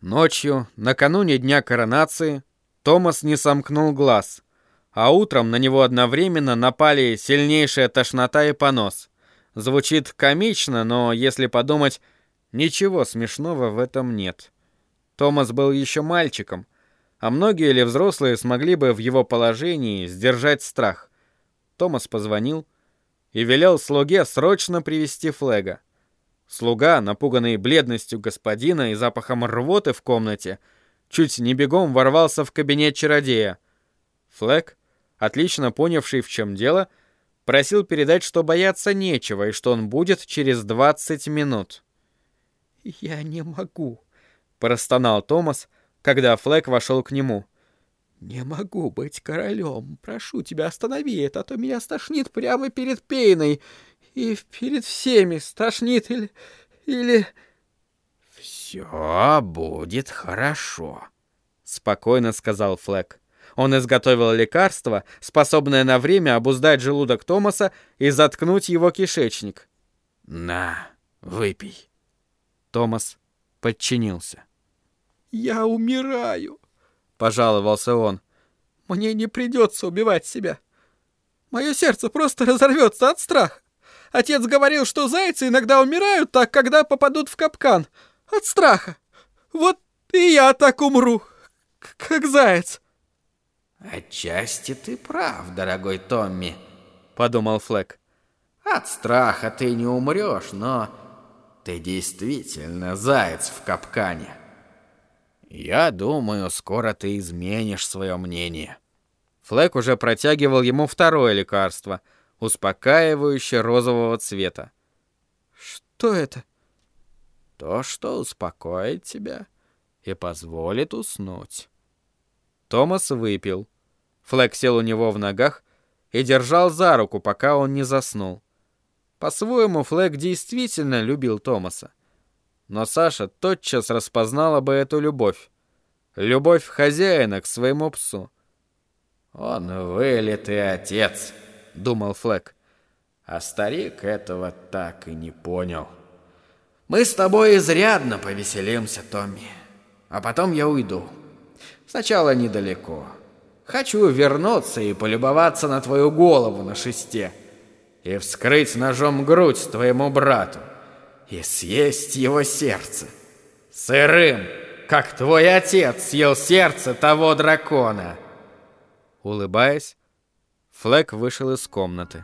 Ночью, накануне дня коронации, Томас не сомкнул глаз, а утром на него одновременно напали сильнейшая тошнота и понос. Звучит комично, но если подумать, ничего смешного в этом нет. Томас был еще мальчиком, а многие ли взрослые смогли бы в его положении сдержать страх. Томас позвонил и велел слуге срочно привести Флега. Слуга, напуганный бледностью господина и запахом рвоты в комнате, чуть не бегом ворвался в кабинет чародея. Флэг, отлично понявший, в чем дело, просил передать, что бояться нечего и что он будет через 20 минут. «Я не могу», — простонал Томас, когда Флэг вошел к нему. «Не могу быть королем. Прошу тебя, останови это, а то меня стошнит прямо перед Пейной и перед всеми стошнит или... или... «Все будет хорошо», — спокойно сказал Флэк. Он изготовил лекарство, способное на время обуздать желудок Томаса и заткнуть его кишечник. «На, выпей». Томас подчинился. «Я умираю», — пожаловался он. «Мне не придется убивать себя. Мое сердце просто разорвется от страха. Отец говорил, что зайцы иногда умирают так, когда попадут в капкан. От страха. Вот и я так умру, как заяц. Отчасти ты прав, дорогой Томми, подумал Флэк. От страха ты не умрешь, но ты действительно заяц в капкане. Я думаю, скоро ты изменишь свое мнение. Флэк уже протягивал ему второе лекарство — успокаивающе розового цвета. «Что это?» «То, что успокоит тебя и позволит уснуть». Томас выпил. Флэк сел у него в ногах и держал за руку, пока он не заснул. По-своему, Флэк действительно любил Томаса. Но Саша тотчас распознала бы эту любовь. Любовь хозяина к своему псу. «Он вылитый отец», думал Флэк. А старик этого так и не понял. Мы с тобой изрядно повеселимся, Томми. А потом я уйду. Сначала недалеко. Хочу вернуться и полюбоваться на твою голову на шесте. И вскрыть ножом грудь твоему брату. И съесть его сердце. Сырым, как твой отец съел сердце того дракона. Улыбаясь, Флэк вышел из комнаты.